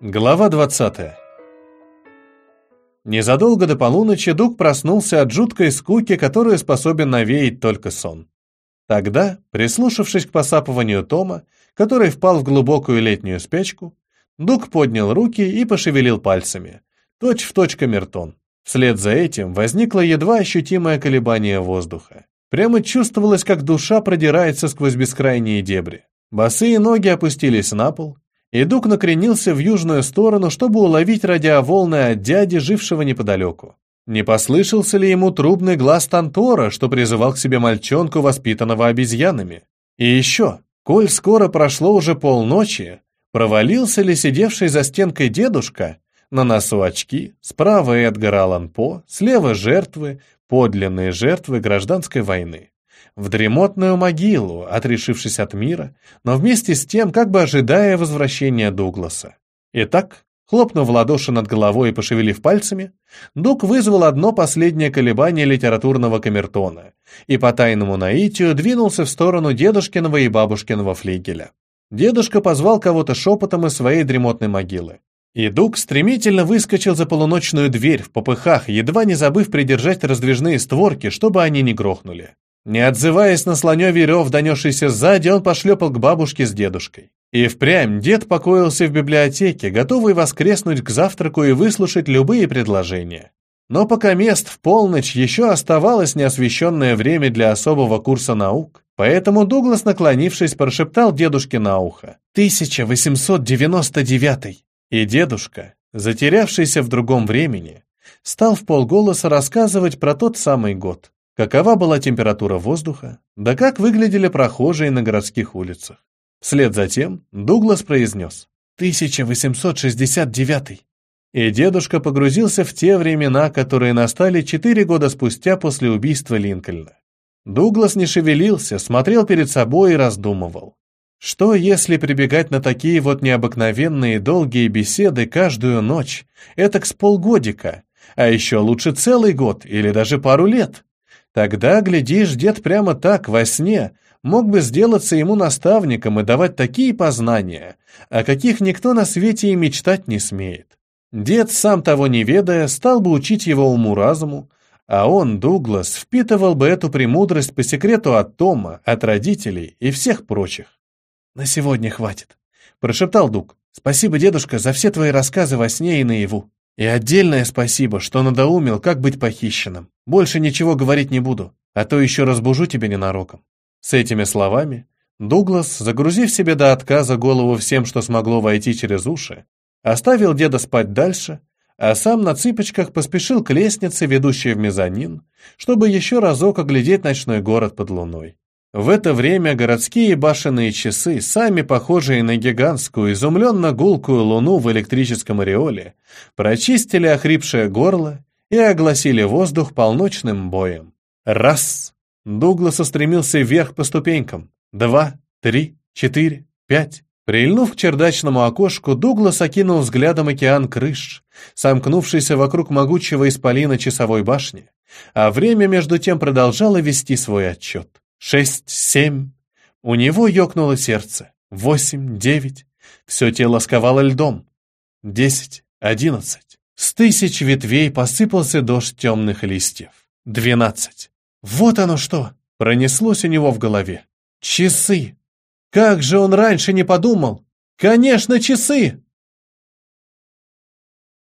Глава 20. Незадолго до полуночи Дуг проснулся от жуткой скуки, которую способен навеять только сон. Тогда, прислушавшись к посапыванию Тома, который впал в глубокую летнюю спячку, Дуг поднял руки и пошевелил пальцами, точь в точь камертон. Вслед за этим возникло едва ощутимое колебание воздуха. Прямо чувствовалось, как душа продирается сквозь бескрайние дебри. Босые ноги опустились на пол, и Дуг накренился в южную сторону, чтобы уловить радиоволны от дяди, жившего неподалеку. Не послышался ли ему трубный глаз Тантора, что призывал к себе мальчонку, воспитанного обезьянами? И еще, коль скоро прошло уже полночи, провалился ли сидевший за стенкой дедушка, на носу очки, справа Эдгар Аллан По, слева жертвы, подлинные жертвы гражданской войны в дремотную могилу, отрешившись от мира, но вместе с тем как бы ожидая возвращения Дугласа. Итак, хлопнув ладоши над головой и пошевелив пальцами, Дуг вызвал одно последнее колебание литературного камертона и по тайному наитию двинулся в сторону дедушкиного и бабушкиного флигеля. Дедушка позвал кого-то шепотом из своей дремотной могилы. И Дуг стремительно выскочил за полуночную дверь в попыхах, едва не забыв придержать раздвижные створки, чтобы они не грохнули. Не отзываясь на слонёвий рев, донесшийся сзади, он пошлепал к бабушке с дедушкой. И впрямь дед покоился в библиотеке, готовый воскреснуть к завтраку и выслушать любые предложения. Но пока мест в полночь еще оставалось неосвещенное время для особого курса наук, поэтому Дуглас, наклонившись, прошептал дедушке на ухо «1899». И дедушка, затерявшийся в другом времени, стал в полголоса рассказывать про тот самый год какова была температура воздуха, да как выглядели прохожие на городских улицах. Вслед за тем Дуглас произнес «1869». И дедушка погрузился в те времена, которые настали четыре года спустя после убийства Линкольна. Дуглас не шевелился, смотрел перед собой и раздумывал. Что, если прибегать на такие вот необыкновенные долгие беседы каждую ночь, это с полгодика, а еще лучше целый год или даже пару лет? Тогда, глядишь, дед прямо так, во сне, мог бы сделаться ему наставником и давать такие познания, о каких никто на свете и мечтать не смеет. Дед, сам того не ведая, стал бы учить его уму-разуму, а он, Дуглас, впитывал бы эту премудрость по секрету от Тома, от родителей и всех прочих. «На сегодня хватит», — прошептал Дуг. «Спасибо, дедушка, за все твои рассказы во сне и наяву. И отдельное спасибо, что надоумил, как быть похищенным. Больше ничего говорить не буду, а то еще разбужу тебя ненароком». С этими словами Дуглас, загрузив себе до отказа голову всем, что смогло войти через уши, оставил деда спать дальше, а сам на цыпочках поспешил к лестнице, ведущей в мезонин, чтобы еще разок оглядеть ночной город под луной. В это время городские башенные часы, сами похожие на гигантскую, изумленно-гулкую луну в электрическом ореоле, прочистили охрипшее горло и огласили воздух полночным боем. Раз! Дуглас устремился вверх по ступенькам. Два, три, четыре, пять. Прильнув к чердачному окошку, Дуглас окинул взглядом океан крыш, сомкнувшийся вокруг могучего исполина часовой башни, а время между тем продолжало вести свой отчет. Шесть, семь. У него ёкнуло сердце. Восемь, девять. Все тело сковало льдом. Десять, одиннадцать. С тысяч ветвей посыпался дождь темных листьев. Двенадцать. Вот оно что! Пронеслось у него в голове. Часы! Как же он раньше не подумал? Конечно, часы!